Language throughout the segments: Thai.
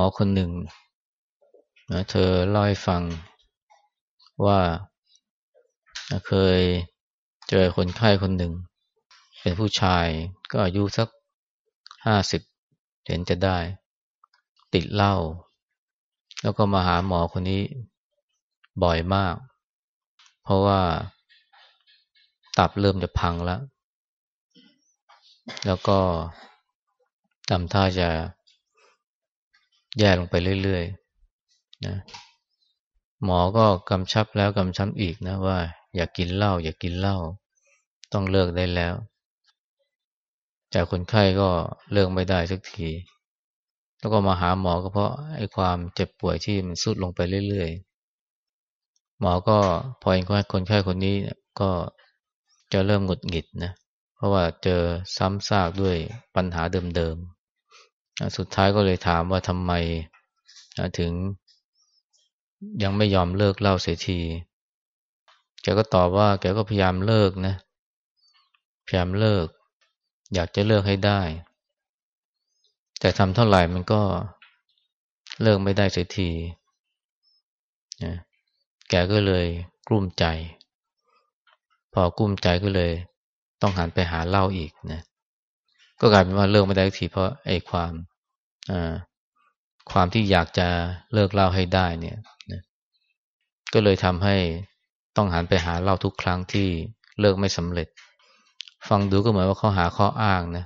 หมอคนหนึ่งนะเธอเล่าให้ฟังว่าเคยเจอคนไข้คนหนึ่ง เป็นผู้ชายก็อายุสักห้าสิบเห็นจะได้ ติดเหล้าแล้วก็มาหาหมอคนนี้บ่อยมาก เพราะว่าตับเริ่มจะพังแล้ว แล้วก็ทำท่าจะ แย่ลงไปเรื่อยๆนะหมอก็กำชับแล้วกำชับอีกนะว่า อย่ากกินเหล้าอย่ากกินเหล้าต้องเลิกได้แล้ว แต่คนไข้ก็เลิกไม่ได้สักที แล้วก็มาหาหมอก็เพราะไอ้ความเจ็บป่วยที่มันสุดลงไปเรื่อยๆ หมอก็พอเห็นคนไข้คนนี้ก็จะเริ่มหงุดหงิดนะ เพราะว่าเจอซ้ำซากด้วยปัญหาเดิมๆ สุดท้ายก็เลยถามว่าทำไมถึงยังไม่ยอมเลิกเล่าเสียที แกก็ตอบว่า แกก็พยายามเลิกนะ พยายามเลิก อยากจะเลิกให้ได้ แต่ทำเท่าไหร่มันก็เลิกไม่ได้เสียทีนะแกก็เลยกลุ้มใจ พอกลุ้มใจก็เลย ต้องหันไปหาเหล้าอีกนะ ก็กลายเป็นว่าเลิกไม่ได้ทีเพราะไอ้ความความที่อยากจะเลิกเล้าให้ได้เนี่ยก็เลยทำให้ต้องหันไปหาเล้าทุกครั้งที่เลิกไม่สำเร็จ ฟังดูก็เหมือนว่าเขาหาข้ออ้างนะ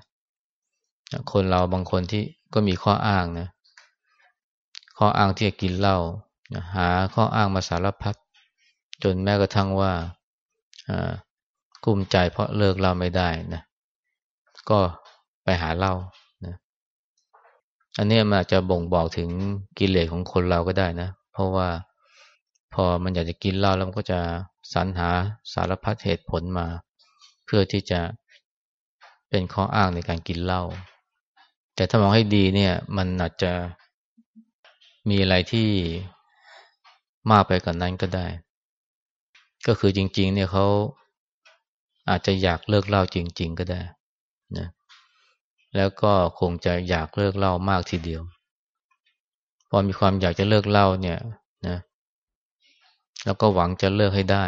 คนเราบางคนที่ก็มีข้ออ้างนะข้ออ้างที่จะกินเหล้าหาข้ออ้างมาสารพัดจนแม้กระทั่งว่ากุ้มใจเพราะเลิกเล้าไม่ได้นะ ก็ ไปหาเหล้านะอันนี้มันอาจจะบ่งบอกถึงกิเลสของคนเราก็ได้นะ เพราะว่าพอมันอยากจะกินเหล้าแล้วมันก็จะสรรหาสารพัดเหตุผลมา เพื่อที่จะเป็นข้ออ้างในการกินเหล้าแต่ถ้ามองให้ดีเนี่ย มันอาจจะมีอะไรที่มากไปกว่านนั้นก็ได้ ก็คือจริง ๆ เนี่ยเขาอาจจะอยากเลิกเหล้าจริง ๆ ก็ได้นะ แล้วก็คงจะอยากเลิกเล้ามากทีเดียว พอมีความอยากจะเลิกเล้าเนี่ยนะแล้วก็หวังจะเลิกให้ได้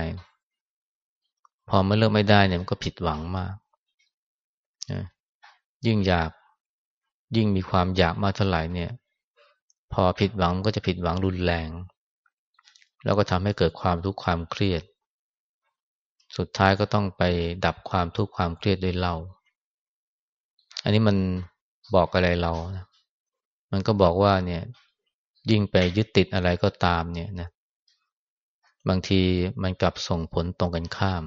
พอไม่เลิกไม่ได้เนี่ยมันก็ผิดหวังมากนะยิ่งอยากยิ่งมีความอยากมากเท่าไหร่เนี่ย พอผิดหวังก็จะผิดหวังรุนแรง แล้วก็ทำให้เกิดความทุกข์ความเครียด สุดท้ายก็ต้องไปดับความทุกข์ความเครียดด้วยเหล้า อันนี้มันบอกอะไรเรานะมันก็บอกว่าเนี่ย ยิ่งไปยึดติดอะไรก็ตามเนี่ยนะ บางทีมันกลับส่งผลตรงกันข้าม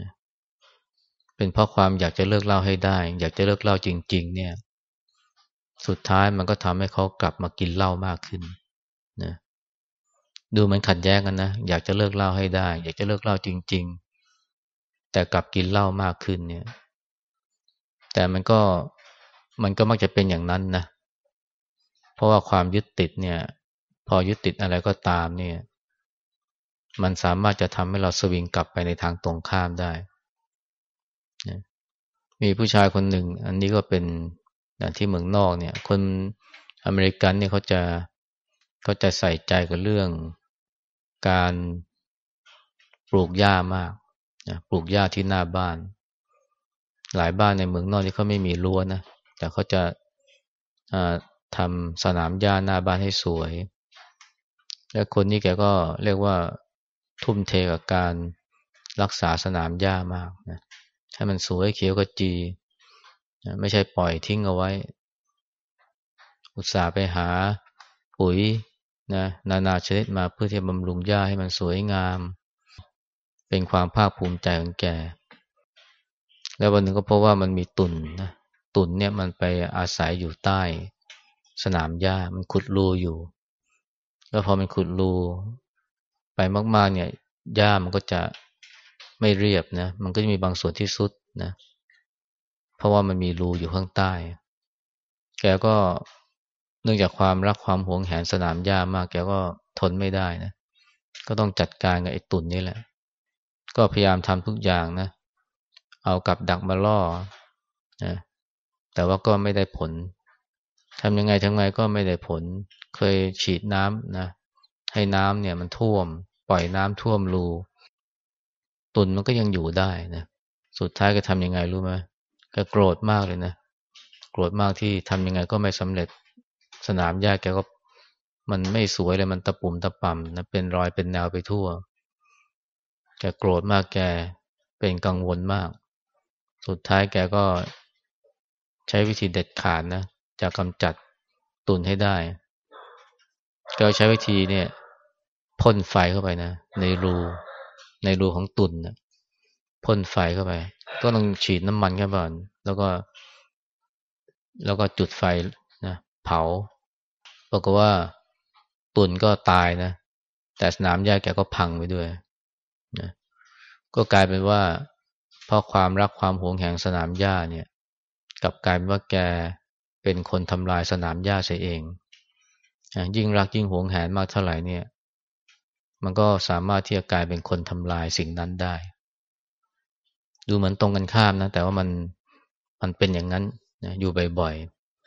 นะเป็นเพราะความอยากจะเลิกเล่าให้ได้ อยากจะเลิกเล่าจริง ๆ เนี่ย สุดท้ายมันก็ทำให้เขากลับมากินเหล้ามากขึ้นนะดูมันขัดแย้งกันนะ อยากจะเลิกเล่าให้ได้ อยากจะเลิกเล่าจริง ๆ แต่กลับกินเหล้ามากขึ้นเนี่ย แต่มันก็มันก็มักจะเป็นอย่างนั้นนะ เพราะว่าความยึดติดเนี่ย พอยึดติดอะไรก็ตามเนี่ย มันสามารถจะทำให้เราสวิงกลับไปในทางตรงข้ามได้ มีผู้ชายคนหนึ่ง อันนี้ก็เป็นที่เมืองนอกเนี่ย คนอเมริกันเนี่ยเขาจะเขาจะใส่ใจกับเรื่องการปลูกหญ้ามากนะปลูกหญ้าที่หน้าบ้าน หลายบ้านในเมืองนอกที่เขาไม่มีรั้วนะ แต่เขาจะทำสนามหญ้าหน้าบ้านให้สวย และคนนี้แกก็เรียกว่าทุ่มเทกับการรักษาสนามหญ้ามากนะให้มันสวยเขียวกระจี ไม่ใช่ปล่อยทิ้งเอาไว้ อุตส่าห์ไปหาปุ๋ยนะนานาชนิดมาเพื่อที่บำรุงหญ้าให้มันสวยงาม เป็นความภาคภูมิใจของแก แล้ววันหนึ่งก็เพราะว่ามันมีตุ่นนะตุ่นเนี่ยมันไปอาศัยอยู่ใต้สนามหญ้ามันขุดรูอยู่ แล้วพอมันขุดรูไปมาก ๆ เนี่ยหญ้ามันก็จะไม่เรียบนะ มันก็จะมีบางส่วนที่สุดนะ เพราะว่ามันมีรูอยู่ข้างใต้ แกก็เนื่องจากความรักความหวงแหนสนามหญ้ามาก แกก็ทนไม่ได้นะ ก็ต้องจัดการกับไอ้ตุ่นนี่แหละ ก็พยายามทำทุกอย่างนะ เอากับดักมาล่อนะแต่ว่าก็ไม่ได้ผลทำยังไงทั้งไงก็ไม่ได้ผล เคยฉีดน้ำนะให้น้ำเนี่ยมันท่วม ปล่อยน้ำท่วมรูตุนมันก็ยังอยู่ได้นะสุดท้ายก็ทำยังไงรู้ไหมก็โกรธมากเลยนะโกรธมากที่ทำยังไงก็ไม่สำเร็จสนามหญ้าแกก็มันไม่สวยเลยมันตะปุ่มตะป่ำนะเป็นรอยเป็นแนวไปทั่ว แกโกรธมากแกเป็นกังวลมาก สุดท้ายแกก็ใช้วิธีเด็ดขาดนะจะกำจัดตุนให้ได้แกใช้วิธีเนี่ยพ่นไฟเข้าไปนะในรูในรูของตุนนะพ่นไฟเข้าไป ก็ต้องฉีดน้ำมันเข้าไปแล้วก็ แล้วก็จุดไฟนะเผาบอกว่าตุนก็ตายนะแต่สนามหญ้าแกก็พังไปด้วยนะก็กลายเป็นว่า เพราะความรักความหวงแหงสนามหญ้าเนี่ยกับกลายเป็นว่าแกเป็นคนทำลายสนามหญ้าเสียเอง ยิ่งรักยิ่งหวงแหนมากเท่าไหร่เนี่ย มันก็สามารถที่จะกลายเป็นคนทำลายสิ่งนั้นได้ ดูเหมือนตรงกันข้ามนะ แต่ว่ามันมันเป็นอย่างนั้นนะอยู่บ่อย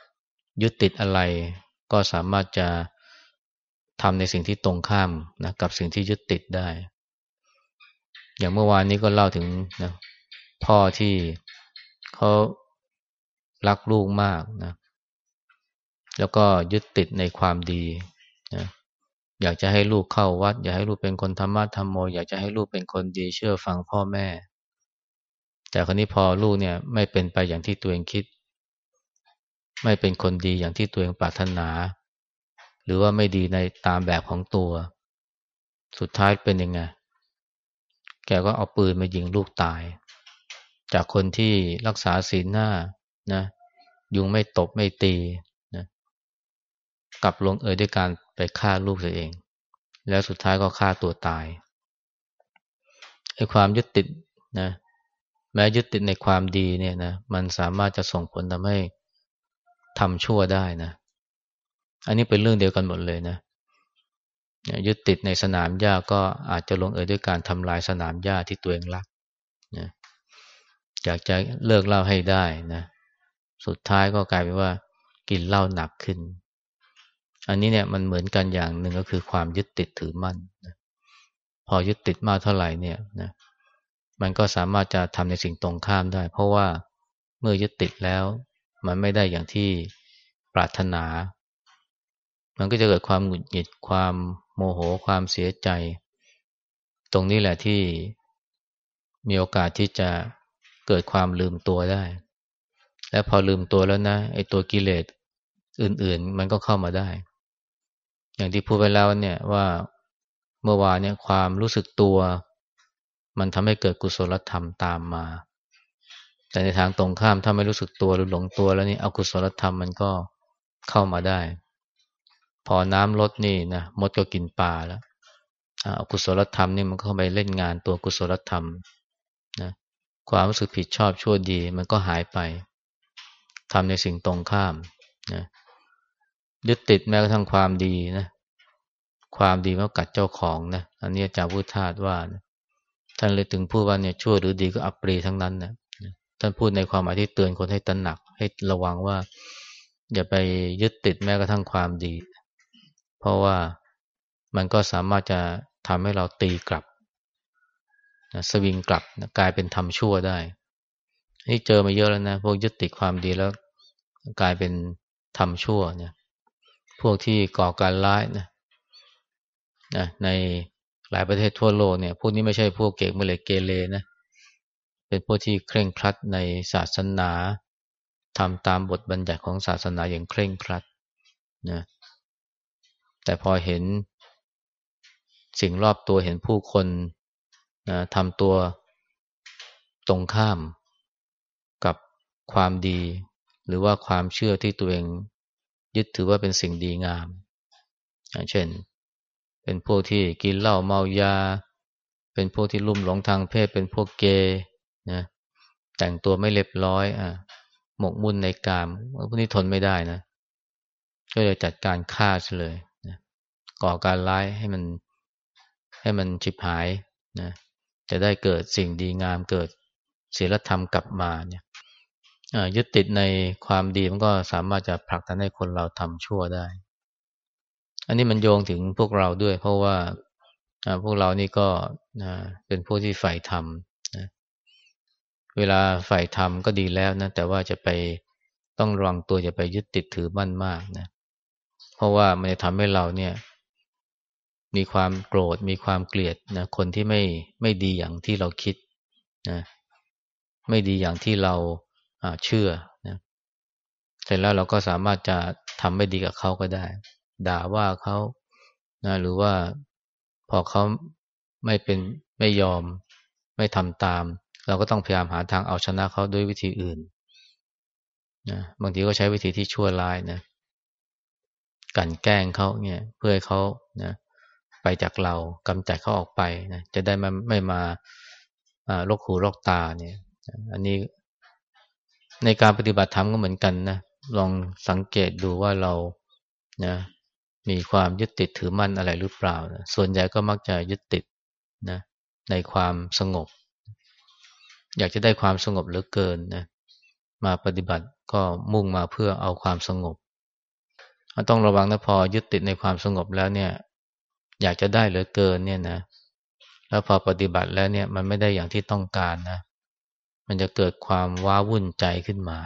ๆ ยึดติดอะไรก็สามารถจะทำในสิ่งที่ตรงข้ามนะกับสิ่งที่ยึดติดได้ อย่างเมื่อวานนี้ก็เล่าถึงนะ พ่อที่เขารักลูกมากนะ แล้วก็ยึดติดในความดีนะอยากจะให้ลูกเข้าวัด อยากให้ลูกเป็นคนธรรมะธรรมโม อยากจะให้ลูกเป็นคนดีเชื่อฟังพ่อแม่ แต่ครนี้พอลูกเนี่ย ไม่เป็นไปอย่างที่ตัวเองคิด ไม่เป็นคนดีอย่างที่ตัวเองปรารถนา หรือว่าไม่ดีในตามแบบของตัว สุดท้ายเป็นยังไง แกก็เอาปืนมายิงลูกตาย จากคนที่รักษาศีลหน้านะยุงไม่ตบไม่ตีกลับลงเอยด้วยการไปฆ่าลูกตัวเอง แล้วสุดท้ายก็ฆ่าตัวตายไอ้ความยึดติดนะแม้ยึดติดในความดีเนี่ยนะมันสามารถจะส่งผลทำให้ทำชั่วได้นะอันนี้เป็นเรื่องเดียวกันหมดเลยนะยึดติดในสนามหญ้าก็อาจจะลงเอยด้วยการทำลายสนามหญ้าที่ตัวเองรัก อยากจะเลิกเล่าให้ได้นะสุดท้ายก็กลายเป็นว่ากินเหล้าหนักขึ้น อันนี้เนี่ยมันเหมือนกันอย่างหนึ่งก็คือความยึดติดถือมั่นนะพอยึดติดมากเท่าไหร่เนี่ยนะมันก็สามารถจะทำในสิ่งตรงข้ามได้ เพราะว่าเมื่อยึดติดแล้ว มันไม่ได้อย่างที่ปรารถนา มันก็จะเกิดความหงุดหงิดความโมโหความเสียใจ ตรงนี้แหละที่มีโอกาสที่จะ เกิดความลืมตัวได้ และพอลืมตัวแล้วนะไอ้ตัวกิเลสอื่นๆ มันก็เข้ามาได้ อย่างที่พูดไปแล้วเนี่ยว่าเมื่อวานเนี่ยความรู้สึกตัว มันทำให้เกิดกุศลธรรมตามมา แต่ในทางตรงข้ามถ้าไม่รู้สึกตัวหรือหลงตัวแล้วนี่อกุศลธรรมมันก็เข้ามาได้ พอน้ำลดนี่นะมดก็กินปลาแล้วอกุศลธรรมนี่มันเข้าไปเล่นงานตัวกุศลธรรม ความรู้สึกผิดชอบชั่วดี มันก็หายไปทำในสิ่งตรงข้ามนะยึดติดแม้กระทั่งความดีนะความดีมันกัดเจ้าของนะอันนี้อาจารย์พุทธาสว่านะท่านเลยถึงพูดว่าเนี่ยชั่วหรือดีก็อัปรีทั้งนั้นนะท่านพูดในความหมายที่เตือนคนให้ตระหนัก ให้ระวังว่า อย่าไปยึดติดแม้กระทั่งความดี เพราะว่ามันก็สามารถจะทำให้เราตีกลับ นะสวิงกลับนะกลายเป็นทำชั่วได้นี่เจอมาเยอะแล้วนะ พวกยึดติดความดีแล้ว กลายเป็นทำชั่วเนี่ยพวกที่ก่อการร้ายนะนะในหลายประเทศทั่วโลกเนี่ย พวกนี้ไม่ใช่พวกเก่งเมลเกเรนะ เป็นพวกที่เคร่งครัดในศาสนาทำตามบทบัญญัติของศาสนาอย่างเคร่งครัดนะแต่พอเห็นสิ่งรอบตัวเห็นผู้คน นะทำตัวตรงข้ามกับความดี หรือว่าความเชื่อที่ตัวเองยึดถือว่าเป็นสิ่งดีงามอย่างเช่น เป็นพวกที่กินเหล้าเมายา เป็นพวกที่ลุ่มหลงทางเพศ เป็นพวกเกย์นะแต่งตัวไม่เรียบร้อยอะหมกมุ่นในกามพวกนี้ทนไม่ได้นะก็เลยจัดการฆ่าเลยนะก่อการร้ายให้มันให้มันฉิบหายนะ จะได้เกิดสิ่งดีงามเกิดศีลธรรมกลับมาเนี่ยยึดติดในความดีมันก็สามารถจะผลักดันให้คนเราทำชั่วได้ อันนี้มันโยงถึงพวกเราด้วย เพราะว่าพวกเรานี่ก็เป็นผู้ที่ใฝ่ธรรมเวลาใฝ่ธรรมก็ดีแล้วนะ แต่ว่าจะไปต้องระวังตัวจะไปยึดติดถือมั่นมากนะ เพราะว่ามันจะทำให้เราเนี่ย มีความโกรธ มีความเกลียดนะคนที่ไม่ไม่ดีอย่างที่เราคิดนะไม่ดีอย่างที่เราเชื่อนะเสร็จแล้วเราก็สามารถจะทำไม่ดีกับเขาก็ได้ ด่าว่าเขานะหรือว่าพอเขาไม่เป็นไม่ยอม ไม่ทำตาม เราก็ต้องพยายามหาทางเอาชนะเขาด้วยวิธีอื่นนะบางทีก็ใช้วิธีที่ชั่วร้ายนะ กันแกล้งเขาเนี่ย เพื่อให้เขานะ ไปจากเรากำจัดเขาออกไปนะจะได้ไม่ไม่มาลกหูลกตาเนี่ย อันนี้ในการปฏิบัติธรรมก็เหมือนกันนะลองสังเกตดูว่าเรานะมีความยึดติดถือมั่นอะไรหรือเปล่านะส่วนใหญ่ก็มักจะยึดติดนะในความสงบ อยากจะได้ความสงบเหลือเกินนะมาปฏิบัติก็มุ่งมาเพื่อเอาความสงบ ต้องระวังนะพอยึดติดในความสงบแล้วเนี่ย อยากจะได้เหลือเกินเนี่ยนะ แล้วพอปฏิบัติแล้วเนี่ยมันไม่ได้อย่างที่ต้องการนะ มันจะเกิดความว้าวุ่นใจขึ้นมา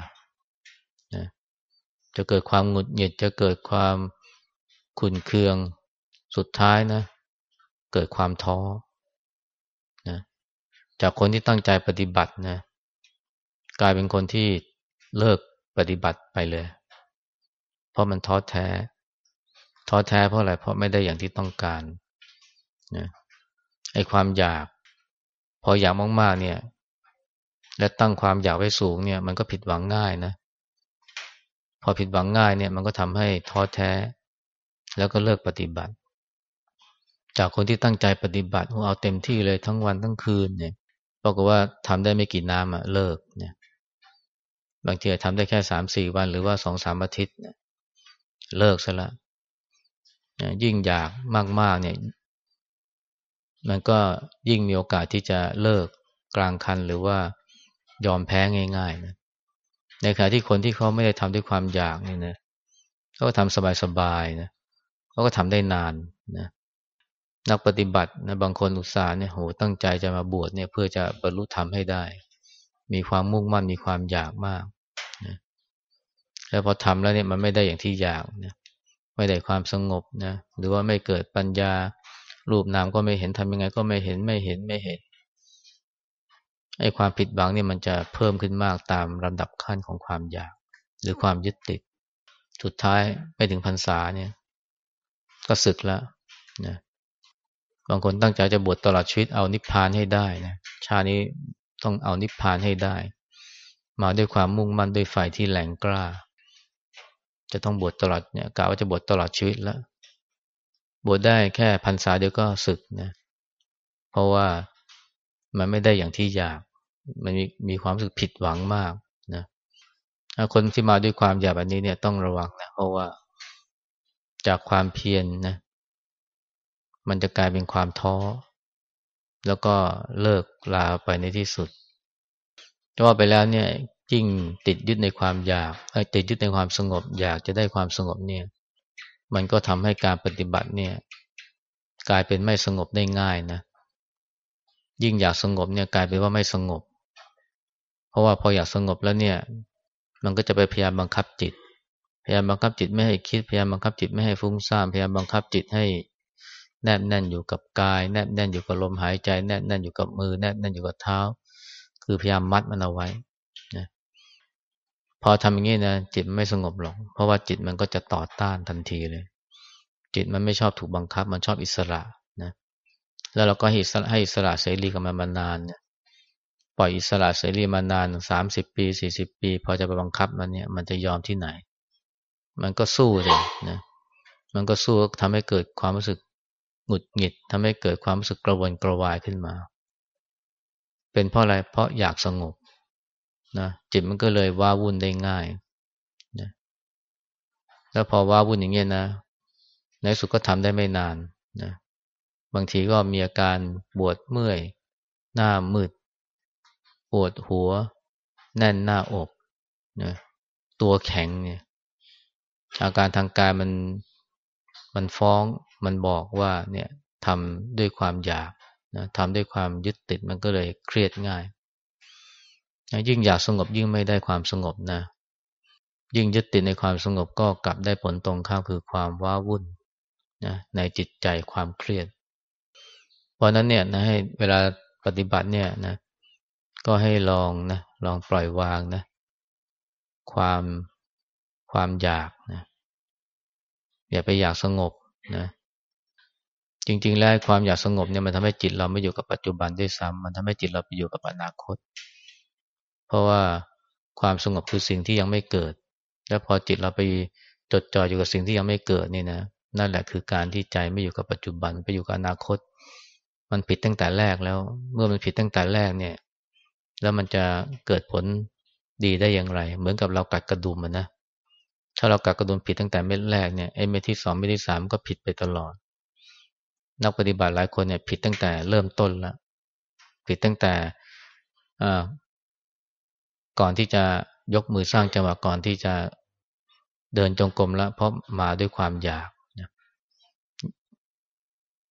นะจะเกิดความหงุดหงิดจะเกิดความขุนเคืองสุดท้ายนะ เกิดความท้อนะจากคนที่ตั้งใจปฏิบัตินะ กลายเป็นคนที่เลิกปฏิบัติไปเลย เพราะมันท้อแท้ ท้อแท้เพราะอะไรเพราะไม่ได้อย่างที่ต้องการนะไอ้ความอยาก พออยากมากๆเนี่ย และตั้งความอยากไว้สูงเนี่ย มันก็ผิดหวังง่ายนะพอผิดหวังง่ายเนี่ย มันก็ทำให้ท้อแท้ แล้วก็เลิกปฏิบัติ จากคนที่ตั้งใจปฏิบัติเอาเต็มที่เลยทั้งวันทั้งคืนเนี่ยบอกว่าทำได้ไม่กี่น้ำอะเลิกเนี่ยบางทีทำได้แค่สามสี่วันหรือว่าสองสามอาทิตย์เลิกซะละ ยิ่งอยากมาก ๆ เนี่ย มันก็ยิ่งมีโอกาสที่จะเลิกกลางคันหรือว่ายอมแพ้ง่ายๆนะในขณะที่คนที่เขาไม่ได้ทำด้วยความอยากเนี่ยนะเขาก็ทำสบายๆนะเขาก็ทำได้นานนะนักปฏิบัตินะบางคนอุตส่าห์เนี่ยโหตั้งใจจะมาบวชเนี่ยเพื่อจะบรรลุธรรมให้ได้ มีความมุ่งมั่นมีความอยากมากนะแล้วพอทำแล้วเนี่ยมันไม่ได้อย่างที่อยากนะ ไม่ได้ความสงบนะหรือว่าไม่เกิดปัญญา รูปนามก็ไม่เห็นทำยังไง ก็ไม่เห็นไม่เห็นไม่เห็นไอ้ความผิดหวังเนี่ยมันจะเพิ่มขึ้นมากตามลำดับขั้นของความอยาก หรือความยึดติด สุดท้ายไปถึงพรรษาเนี่ย ก็สึกแล้วนะบางคนตั้งใจจะบวชตลอดชีวิตเอานิพพานให้ได้นะชานี้ต้องเอานิพพานให้ได้ มาด้วยความมุ่งมั่นด้วยไฟที่แหลงกล้า จะต้องบวชตลอดเนี่ยกะว่าจะบวชตลอดชีวิตแล้ว บวชได้แค่พรรษาเดียวก็ศึกนะเพราะว่ามันไม่ได้อย่างที่อยาก มันมีมีความรู้สึกผิดหวังมากนะคนที่มาด้วยความอยากแบบนี้เนี่ยต้องระวังนะเพราะว่าจากความเพียรนนะมันจะกลายเป็นความท้อ แล้วก็เลิกลาไปในที่สุดจะว่าไปแล้วเนี่ย ยิ่งติดยึดในความอยากติดยึดในความสงบ อยากจะได้ความสงบเนี่ย มันก็ทำให้การปฏิบัติเนี่ย กลายเป็นไม่สงบได้ง่ายนะ ยิ่งอยากสงบเนี่ยกลายเป็นว่าไม่สงบ เพราะว่าพออยากสงบแล้วเนี่ย มันก็จะไปพยายามบังคับจิต พยายามบังคับจิตไม่ให้คิด พยายามบังคับจิตไม่ให้ฟุ้งซ่าน พยายามบังคับจิตให้แนบแน่นอยู่กับกาย แนบแน่นอยู่กับลมหายใจ แนบแน่นอยู่กับมือ แนบแน่นอยู่กับเท้า คือพยายามมัดมันเอาไว้ พอทำอย่างนี้นะจิตไม่สงบหรอก เพราะว่าจิตมันก็จะต่อต้านทันทีเลย จิตมันไม่ชอบถูกบังคับ มันชอบอิสระนะแล้วเราก็ให้อิสระเสรีกับมันมานานเนี่ยปล่อยอิสระเสรีมานานสามสิบปีสี่สิบปี พอจะไปบังคับมันเนี่ย มันจะยอมที่ไหน มันก็สู้เลยนะมันก็สู้ทำให้เกิดความรู้สึกหงุดหงิดทำให้เกิดความรู้สึกกระวนกระวายขึ้นมา เป็นเพราะอะไรเพราะอยากสงบ นะจิตมันก็เลยว้าวุ่นได้ง่ายนะแล้วพอว้าวุ่นอย่างเงี้ยนะในสุดก็ทำได้ไม่นานนะบางทีก็มีอาการปวดเมื่อย หน้ามืด ปวดหัว แน่นหน้าอกนะตัวแข็งเนี่ยอาการทางกายมันมันฟ้องมันบอกว่าเนี่ยทำด้วยความอยากนะทำด้วยความยึดติดมันก็เลยเครียดง่าย ยิ่งอยากสงบยิ่งไม่ได้ความสงบนะ ยิ่งยึดติดในความสงบก็กลับได้ผลตรงข้ามคือความว้าวุ่นนะในจิตใจความเครียด เพราะนั้นเนี่ยนะให้เวลาปฏิบัติเนี่ยนะก็ให้ลองนะลองปล่อยวางนะความความอยากนะอย่าไปอยากสงบนะจริง ๆ แล้วความอยากสงบเนี่ยมันทำให้จิตเราไม่อยู่กับปัจจุบันด้วยซ้ำมันทำให้จิตเราไปอยู่กับอนาคต เพราะว่าความสงบคือสิ่งที่ยังไม่เกิด แล้วพอจิตเราไปจดจ่ออยู่กับสิ่งที่ยังไม่เกิดนี่นะ นั่นแหละคือการที่ใจไม่อยู่กับปัจจุบันไปอยู่กับอนาคต มันผิดตั้งแต่แรกแล้ว เมื่อมันผิดตั้งแต่แรกเนี่ย แล้วมันจะเกิดผลดีได้อย่างไร เหมือนกับเรากัดกระดุมมันนะถ้าเรากัดกระดุมผิดตั้งแต่เม็ดแรกเนี่ยไอ้เม็ดที่สองเม็ดที่สามก็ผิดไปตลอด นักปฏิบัติหลายคนเนี่ยผิดตั้งแต่เริ่มต้นแล้วผิดตั้งแต่ ก่อนที่จะยกมือสร้างจังหวะก่อนที่จะเดินจงกรมแล้วเพราะมาด้วยความอยากนะ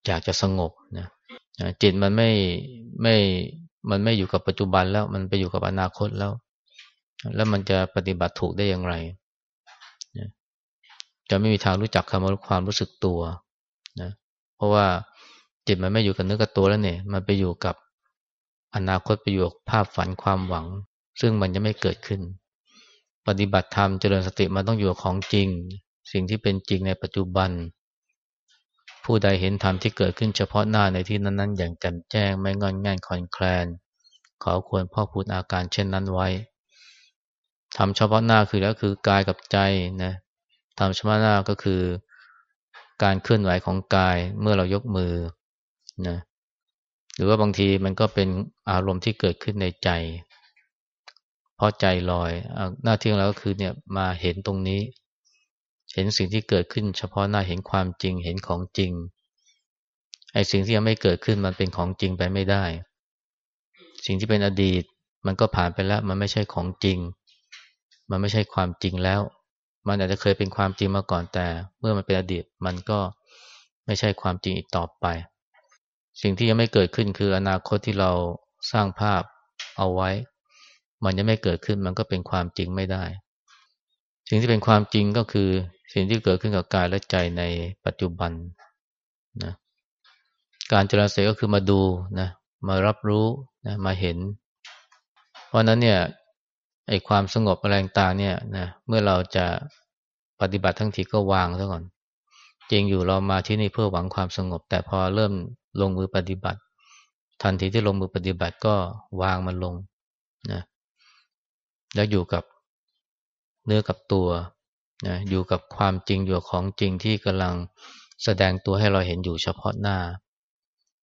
อยากจะสงบนะจิตมันไม่ไม่มันไม่อยู่กับปัจจุบันแล้วมันไปอยู่กับอนาคตแล้ว แล้วมันจะปฏิบัติถูกได้อย่างไรจะไม่มีทางรู้จักคำว่าความรู้สึกตัวนะเพราะว่าจิตมันไม่อยู่กับเนื้อกับตัวแล้วเนี่ย มันไปอยู่กับอนาคตไปอยู่กับภาพฝันความหวัง ซึ่งมันจะไม่เกิดขึ้น ปฏิบัติธรรมเจริญสติมันต้องอยู่กับของจริง สิ่งที่เป็นจริงในปัจจุบัน ผู้ใดเห็นธรรมที่เกิดขึ้นเฉพาะหน้าในที่นั้นๆ อย่างแจ่มแจ้งไม่งอนง่ายคอนแคลนขอควรพ่อพูดอาการเช่นนั้นไว้ทำเฉพาะหน้าคือแล้วคือกายกับใจนะทำเฉพาะหน้าก็คือ การเคลื่อนไหวของกายเมื่อเรายกมือนะหรือว่าบางทีมันก็เป็นอารมณ์ที่เกิดขึ้นในใจ เพราะใจลอยหน้าที่ของเราก็คือเนี่ยมาเห็นตรงนี้ เห็นสิ่งที่เกิดขึ้นเฉพาะหน้าเห็นความจริงเห็นของจริงไอ้สิ่งที่ยังไม่เกิดขึ้นมันเป็นของจริงไปไม่ได้ สิ่งที่เป็นอดีตมันก็ผ่านไปแล้ว มันไม่ใช่ของจริง มันไม่ใช่ความจริงแล้ว มันอาจจะเคยเป็นความจริงมาก่อนแต่ เมื่อมันเป็นอดีตมันก็ไม่ใช่ความจริงอีกต่อไป สิ่งที่ยังไม่เกิดขึ้นคืออนาคตที่เราสร้างภาพเอาไว้ มันยังไม่เกิดขึ้นมันก็เป็นความจริงไม่ได้ สิ่งที่เป็นความจริงก็คือ สิ่งที่เกิดขึ้นกับกายและใจในปัจจุบันนะการเจริญสติก็คือมาดูนะมารับรู้นะมาเห็น เพราะนั้นเนี่ยไอ้ความสงบอะไรต่างเนี่ยนะเมื่อเราจะปฏิบัติทั้งทีก็วางซะก่อน จริงอยู่เรามาที่นี่เพื่อหวังความสงบ แต่พอเริ่มลงมือปฏิบัติ ทันทีที่ลงมือปฏิบัติก็วางมันลงนะ แล้วอยู่กับเนื้อกับตัวนะอยู่กับความจริงอยู่ของจริงที่กำลังแสดงตัวให้เราเห็นอยู่เฉพาะหน้า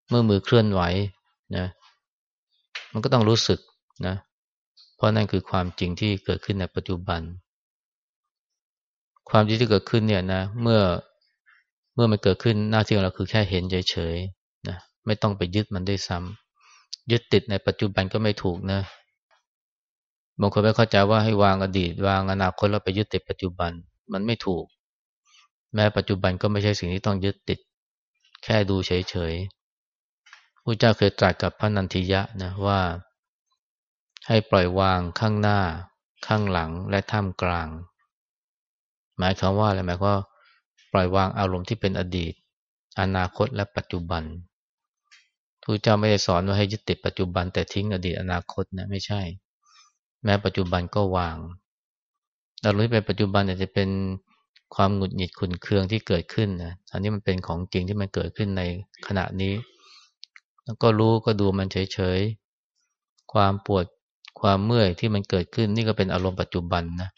เมื่อมือเคลื่อนไหวนะมันก็ต้องรู้สึกนะเพราะนั่นคือความจริงที่เกิดขึ้นในปัจจุบัน ความจริงที่เกิดขึ้นเนี่ยนะเมื่อเมื่อมันเกิดขึ้นหน้าที่ของเราคือแค่เห็นเฉยๆนะไม่ต้องไปยึดมันได้ซ้ำยึดติดในปัจจุบันก็ไม่ถูกนะ บางคนไม่เข้าใจว่าให้วางอดีต วางอนาคตแล้วไปยึดติดปัจจุบันมันไม่ถูก แม้ปัจจุบันก็ไม่ใช่สิ่งที่ต้องยึดติด แค่ดูเฉยๆพระเจ้าเคยตรัสกับพระนันทิยะนะว่า ให้ปล่อยวางข้างหน้า ข้างหลังและท่ามกลาง หมายความว่าอะไรหมายว่าปล่อยวางอารมณ์ที่เป็นอดีต อนาคตและปัจจุบันทูตเจ้าไม่ได้สอนว่าให้ยึดติดปัจจุบันแต่ทิ้งอดีตอนาคตนะไม่ใช่ แม้ปัจจุบันก็วางอารมณ์ที่เป็นปัจจุบันอาจจะเป็นความหงุดหงิดขุนเคืองที่เกิดขึ้นนะอันนี้มันเป็นของจริงที่มันเกิดขึ้นในขณะนี้ แล้วก็รู้ก็ดูมันเฉยๆ ความปวดความเมื่อยที่มันเกิดขึ้น นี่ก็เป็นอารมณ์ปัจจุบันนะ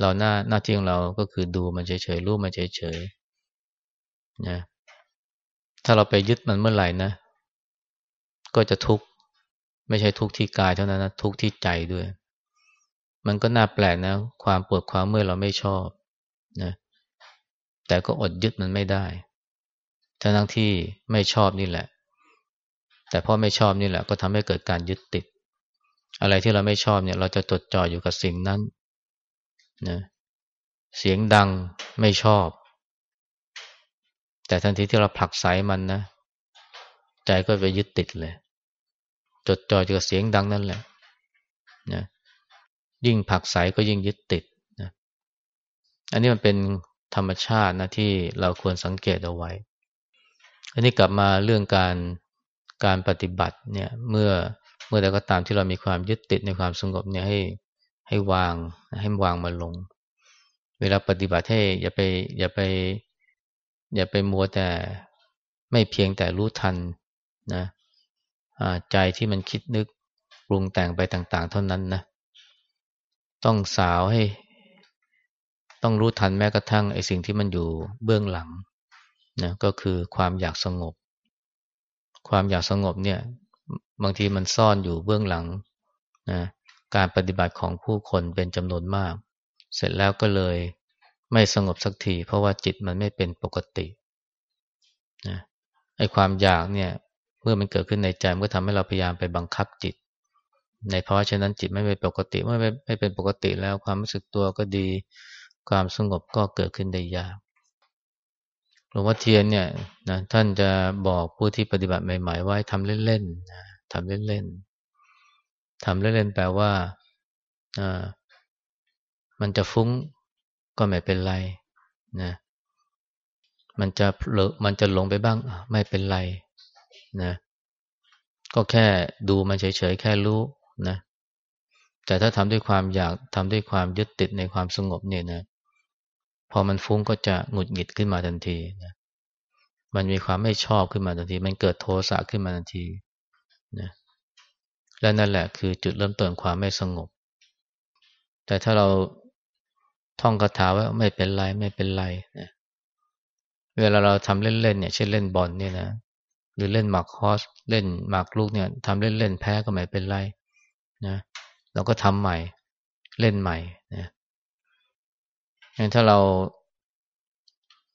เราหน้าหน้าที่ของเราก็คือดูมันเฉยๆรู้มันเฉยๆนะถ้าเราไปยึดมันเมื่อไหร่นะ ก็จะทุกข์ไม่ใช่ทุกข์ที่กายเท่านั้นนะทุกข์ที่ใจด้วย มันก็น่าแปลกนะ ความปวดความเมื่อยเราไม่ชอบนะแต่ก็อดยึดมันไม่ได้ทั้งที่ไม่ชอบนี่แหละ แต่เพราะไม่ชอบนี่แหละ ก็ทำให้เกิดการยึดติด อะไรที่เราไม่ชอบเนี่ย เราจะจดจ่ออยู่กับสิ่งนั้นนะเสียงดังไม่ชอบ แต่ทันทีที่เราผลักไสมันนะ ใจก็ไปยึดติดเลย จดจ่ออยู่กับเสียงดังนั่นแหละนะ ยิ่งผักไสก็ยิ่งยึดติดนะอันนี้มันเป็นธรรมชาตินะที่เราควรสังเกตเอาไว้ อันนี้กลับมาเรื่องการการปฏิบัติเนี่ยเมื่อเมื่อใดก็ตามที่เรามีความยึดติดในความสงบเนี่ยให้ให้วางให้วางมาลง เวลาปฏิบัติให้อย่าไปอย่าไป อย่าไปมัวแต่ไม่เพียงแต่รู้ทันนะใจที่มันคิดนึกปรุงแต่งไปต่าง ๆ เท่านั้นนะ ต้องสาวให้ ต้องรู้ทันแม้กระทั่งไอ้สิ่งที่มันอยู่เบื้องหลังนะก็คือความอยากสงบ ความอยากสงบเนี่ย บางทีมันซ่อนอยู่เบื้องหลังนะการปฏิบัติของผู้คนเป็นจำนวนมาก เสร็จแล้วก็เลยไม่สงบสักที เพราะว่าจิตมันไม่เป็นปกตินะไอ้ความอยากเนี่ย เมื่อมันเกิดขึ้นในใจมันก็ทำให้เราพยายามไปบังคับจิต ในเพราะฉะนั้นจิตไม่เป็นปกติเมื่อไม่ไม่เป็นปกติแล้วความรู้สึกตัวก็ดี ความสงบก็เกิดขึ้นได้ยากหลวงพ่อเทียนเนี่ยนะท่านจะบอกผู้ที่ปฏิบัติใหม่ๆว่าทำเล่นๆทำเล่นๆทำเล่นๆแปลว่าอ่ามันจะฟุ้งก็ไม่เป็นไรนะมันจะเลมันจะหลงไปบ้างไม่เป็นไรนะก็แค่ดูมันเฉยๆแค่รู้ นะแต่ถ้าทำด้วยความอยากทำด้วยความยึดติดในความสงบเนี่ยนะ พอมันฟุ้งก็จะหงุดหงิดขึ้นมาทันทีนะมันมีความไม่ชอบขึ้นมาทันที มันเกิดโทสะขึ้นมาทันทีนะและนั่นแหละคือจุดเริ่มต้นความไม่สงบ แต่ถ้าเราท่องคาถาว่าไม่เป็นไรไม่เป็นไรนะเวลาเราทำเล่นๆเนี่ยเช่นเล่นบอลเนี่ยนะหรือเล่นหมากคอสเล่นหมากลูกเนี่ยทำเล่นๆแพ้ก็ไม่เป็นไร นะเราก็ทำใหม่เล่นใหม่นะงั้นถ้าเรา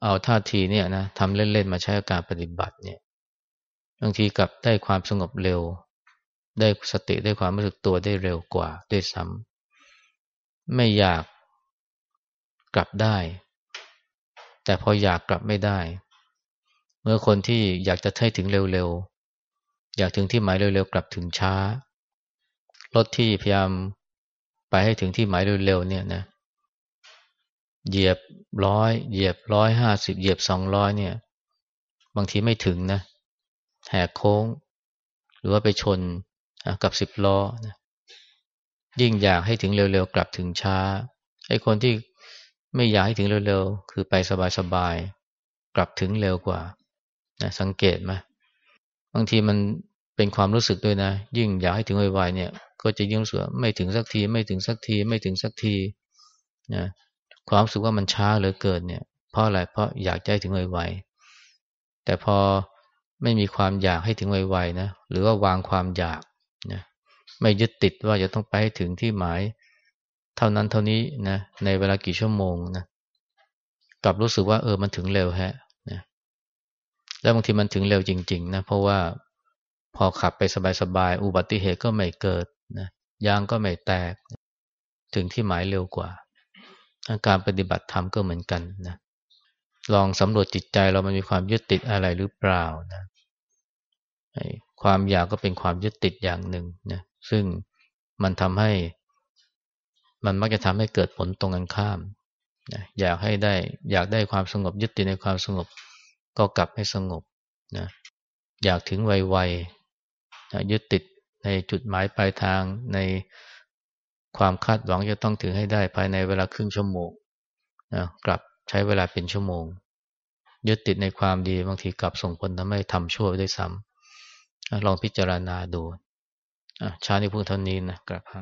เอาท่าทีเนี่ยนะทำเล่นๆมาใช้การปฏิบัติเนี่ยบางทีกลับได้ความสงบเร็ว ได้สติได้ความรู้สึกตัวได้เร็วกว่าด้วยซ้ำไม่อยากกลับได้ แต่พออยากกลับไม่ได้ เมื่อคนที่อยากจะให้ถึงเร็วๆ อยากถึงที่หมายเร็วๆ กลับถึงช้า รถที่พยายามไปให้ถึงที่หมายเร็วๆเนี่ยนะเหยียบร้อยเหยียบร้อยห้าสิบเหยียบสองร้อยเนี่ย บางทีไม่ถึงนะแหกโค้ง หรือว่าไปชนกับสิบล้อนะยิ่งอยากให้ถึงเร็วๆ กลับถึงช้าไอ้คนที่ไม่อยากให้ถึงเร็วๆ คือไปสบายๆ กลับถึงเร็วกว่านะสังเกตไหมบางทีมัน เป็นความรู้สึกด้วยนะ ยิ่งอยากให้ถึงไวๆเนี่ย ก็จะยิ่งรู้สึกไม่ถึงสักทีไม่ถึงสักทีไม่ถึงสักทีนะความรู้สึกว่ามันช้าเหลือเกินเนี่ย เพราะอะไรเพราะอยากให้ถึงไวๆแต่พอไม่มีความอยากให้ถึงไวๆนะหรือว่าวางความอยากนะไม่ยึดติดว่าจะต้องไปให้ถึงที่หมาย เท่านั้นเท่านี้นะในเวลากี่ชั่วโมงนะกลับรู้สึกว่าเออมันถึงเร็วแฮะนะแล้วบางทีมันถึงเร็วจริง ๆ นะ เพราะว่า พอขับไปสบายๆ อุบัติเหตุก็ไม่เกิดนะยางก็ไม่แตก ถึงที่หมายเร็วกว่าการปฏิบัติธรรมก็เหมือนกันนะลองสำรวจจิตใจเรามันมีความยึดติดอะไรหรือเปล่านะความอยากก็เป็นความยึดติดอย่างหนึ่งนะซึ่งมันทำให้ มันมักจะทำให้เกิดผลตรงกันข้ามนะอยากให้ได้อยากได้ความสงบยึดติดในความสงบ ก็กลับให้สงบนะอยากถึงไวๆ ยึดติดในจุดหมายปลายทางในความคาดหวังจะต้องถึงให้ได้ภายในเวลาครึ่งชั่วโมงนะกลับใช้เวลาเป็นชั่วโมง ยึดติดในความดีบางทีกลับส่งผลทำให้ทำชั่วได้ซ้ำลองพิจารณาดูช้านี้พูดเท่านี้นะกระพัง